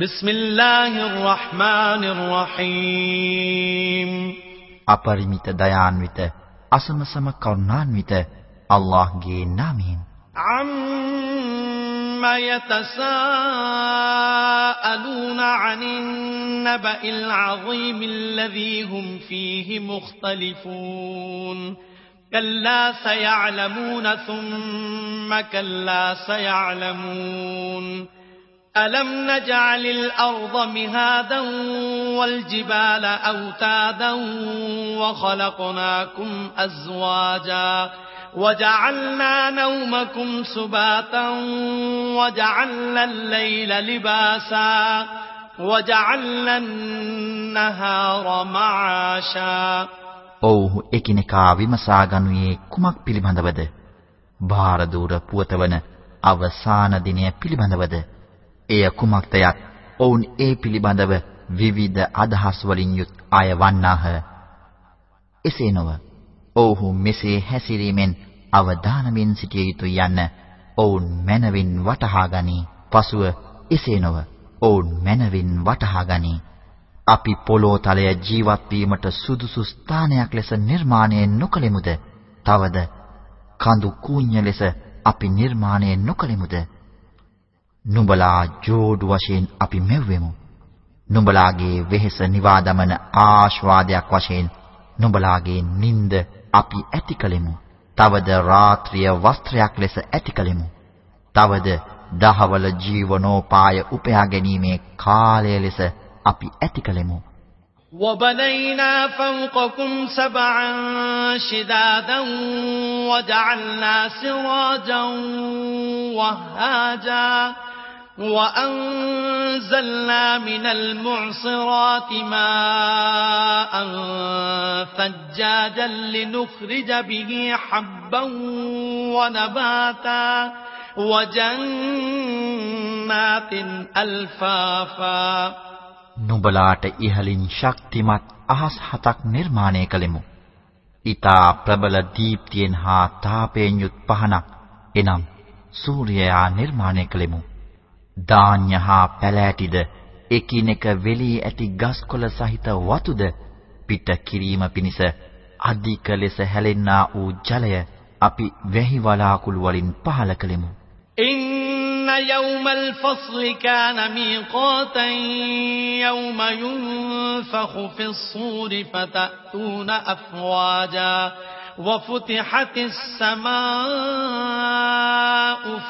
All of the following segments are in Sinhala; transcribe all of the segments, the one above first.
بسم الله الرحمن الرحيم අපරිමිත දයාන්විත අසමසම කරුණාන්විත අල්ලාහ්ගේ නාමයෙන් عم يتساءلون عن النبأ العظيم الذي هم فيه مختلفون كلا سيعلمون ثم كلا سيعلمون ألم نجعل الأرض مهادا والجبال أوتادا وخلقناكم أزواجا وجعلنا نومكم سباتا وجعلنا الليل لباسا وجعلنا النهار معاشا ඔව්හු එකිනෙකා විමසා ගනුයේ කුමක් පිළිබඳවද? භාර දූර පුවතවන අවසාන දිනය පිළිබඳවද? එය කුමක්ද යත් ඔවුන් ඒ පිළිබඳව විවිධ අදහස් වලින් යුත් අය වන්නාහ. එසේ නොව ඔව්හු මෙසේ හැසිරීමෙන් අවධානමින් සිටිය යුතුය යන්න ඔවුන් මනවින් වටහා ගනී. පසුව එසේ නොව ඔවුන් මනවින් වටහා ගනී. අපි පොළොව තලය ජීවත් වීමට සුදුසු ස්ථානයක් ලෙස නිර්මාණය නොකළෙමුද? තවද කඳු කූඤ්ඤ ලෙස අපි නිර්මාණය නොකළෙමුද? නුඹලා جوړු වශයෙන් අපි මෙව්වෙමු. නුඹලාගේ වෙහෙස නිවා දමන ආශ්වාදයක් වශයෙන් නුඹලාගේ නිින්ද අපි ඇති කලෙමු. තවද රාත්‍රිය වස්ත්‍රයක් ලෙස ඇති කලෙමු. තවද දහවල ජීවනෝපාය උපයා ගැනීමේ කාලය ලෙස අපි ඇති කලෙමු. وَبَنَيْنَا فَوْقَكُمْ سَبْعًا شِدَادًا وَجَعَلْنَا سِرَاجًا وَهَّاجًا وأنزلنا من المعصرات ماء ثجاجا لنخرج به حبا ونباتا وجنات ألفافا නුඹලාට ඉහලින් ශක්තිමත් අහස් හතක් නිර්මාණය කළෙමු. ඊතා ප්‍රබල දීප්තියෙන් හා තාපයෙන් යුත් පහනක් එනම් සූර්යයා නිර්මාණය කළෙමු. ධාන්‍ය හා පැලෑටිද එකිනෙක වෙලී ඇති ගස්කොළ සහිත වතුද පිට කිරීම පිණිස අධික ලෙස හැලෙන්නා වූ ජලය අපි වැහි වලාකුළු වලින් පහල කළෙමු. إن يوم الفصل كان ميقاتا يوم ينفخ في الصور فتأتون أفواجا وفتحت السماء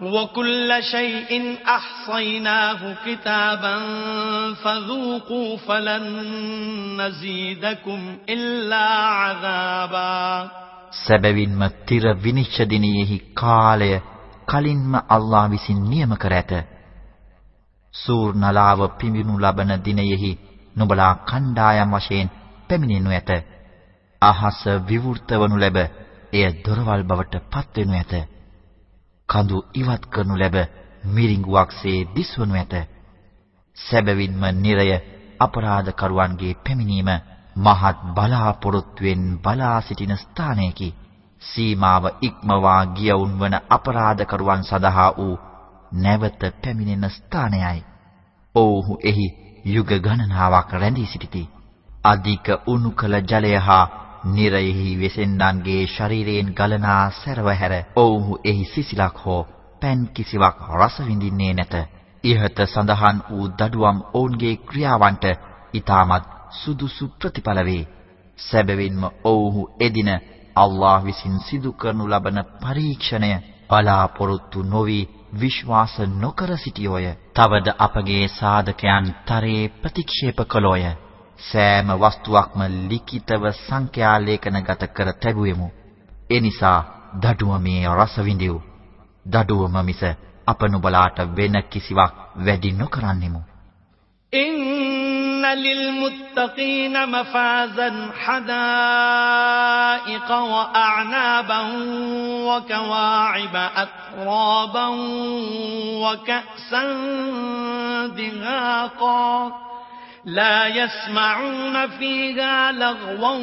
وكل شيء أحصيناه كتابا فذوقوا فلن نزيدكم إلا عذابا සැබවින්ම තිර විනිශ්චය දිනෙහි කාලය කලින්ම අල්ලා විසින් නියම කර ඇත. සූර්ණලාව පිඹිනු ලබන දිනයෙහි නුඹලා කණ්ඩායම් වශයෙන් පැමිණෙනු ඇත. අහස විවෘත වනු ලැබ එය දොරවල් බවට පත්වෙනු ඇත. කඳු ඉවත් කරනු ලැබ මිරිඟුවක්සේ දිස්වනු ඇත. සැබවින්ම නිරය අපරාධකරුවන්ගේ පැමිණීම මහත් බලාපොරොත්තුෙන් බලා සිටින ස්ථානයකි. සීමාව ඉක්මවා ගියවුන් වන අපරාධකරුවන් සඳහා වූ නැවත පැමිණෙන ස්ථානයයි. ඔව්හු එහි යුග ගණනාවක් රැඳී සිටිති. අධික උණු කළ ජලය හා නිරයෙහි වෙසෙන්නන්ගේ ශරීරයෙන් ගලනා සැරව හැර ඔව්හු එහි සිසිලක් හෝ පෑන් කිසිවක් රස විඳින්නේ නැත. ඉහත සඳහන් වූ දඩුවම් ඔවුන්ගේ ක්‍රියාවන්ට ඊටමත් සුදුසු ප්‍රතිඵල වේ. සැබවින්ම ඔව්හු එදින අල්ලාහ් විසින් සිදු කරනු ලබන පරීක්ෂණය බලාපොරොත්තු නොවි විශ්වාස නොකර සිටියෝය. තවද අපගේ සාධකයන් තරේ ප්‍රතික්ෂේප කළෝය. සෑම වස්තුවක්ම ලිඛිතව සංඛ්‍යා ලේඛනගත කර තැබුවෙමු. ඒ නිසා දඩුවමේ රස විඳිව්. දඩුවම මිස අප නුඹලාට වෙන කිසිවක් වැඩි නොකරන්නෙමු. إن للمتقين مفازا حدائق وأعنابا وكواعب أترابا وكأسا دهاقا لا يسمعون فيها لغوا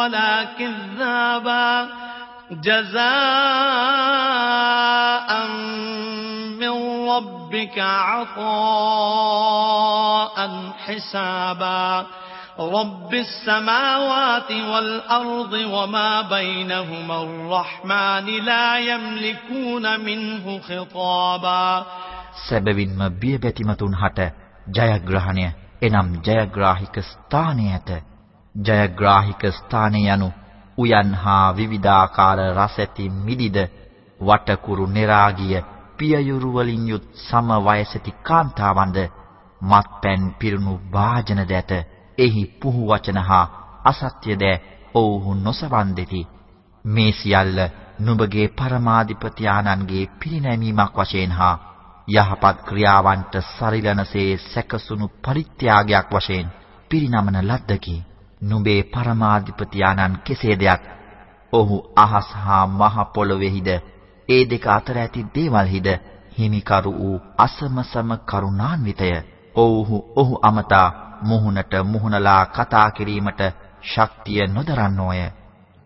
ولا كذابا. جزاء من ربك عطاء حسابا. رب السماوات والأرض وما بينهما الرحمن لا يملكون منه خطابا. سببين ما بيبتمتون حتى جايا එනම් ජයග්‍රාහික ස්ථානය ඇත. ජයග්‍රාහික ස්ථානය යනු උයන් හා විවිධාකාර රස ඇති මිදිද වටකුරු නෙරාගිය පියයුරු වලින් යුත් සම වයසති කාන්තාවන්ද මත්පැන් පිරුණු වාජනද ඇත. එහි පුහු වචන හා අසත්‍යද ඔවුහු නොසවන් දෙති මේ සියල්ල නුඹගේ පරමාධිපති ආනන්ගේ පිරිනැමීමක් වශයෙන් හා යහපත් ක්‍රියාවන්ට සරිලනසේ සැකසුණු පරිත්‍යාගයක් වශයෙන් පිරිනමන ලද්දකි නුඹේ පරමාධිපති ආනන් කෙසේදයක් ඔහු අහස් හා මහ පොළොවේහිද ඒ දෙක අතර ඇති දේවල්හිද හිමිකරු වූ අසමසම කරුණාන්විතය. ඔව්හු ඔහු අමතා මුහුණට මුහුණලා කතා කිරීමට ශක්තිය නොදරන්නෝය.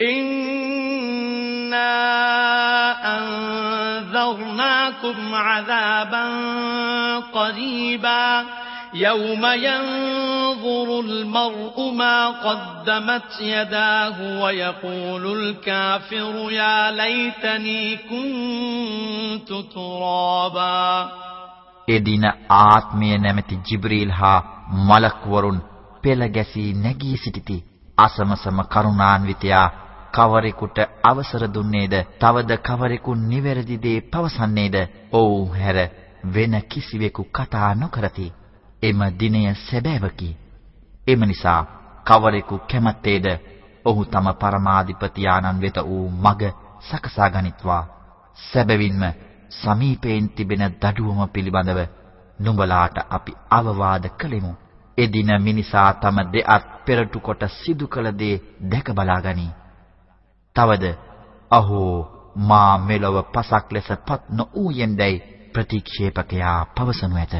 إنا أنذرناكم عذابا قريبا يوم ينظر المرء ما قدمت يداه ويقول الكافر يا ليتني كنت ترابا එදින ආත්මය නැමැති ජිබ්‍රීල් හා මලක් වරුන් පෙළ ගැසී නැගී සිටිති. අසමසම කරුණාන්විතයා කවරෙකුට අවසර දුන්නේද? තවද කවරෙකු නිවැරදි දේ පවසන්නේද? ඔව් හැර වෙන කිසිවෙකු කතා නොකරති. එම දිනය සැබෑවකි. එම නිසා කවරෙකු කැමැත්තේද? ඔහු තම පරමාධිපති ආනන් වෙත වූ මග සකසා ගනිත්වා. සැබවින්ම සමීපයෙන් තිබෙන දඩුවම පිළිබඳව නුඹලාට අපි අවවාද කළෙමු. එදින මිනිසා තම දෙअත් පෙරටු කොට සිදු කළ දේ දැක බලාගනි. තවද අහෝ මා මෙලොව පසක් ලෙස පත් නොඌයෙන්දයි ප්‍රතික්ෂේපකයා පවසනු ඇත.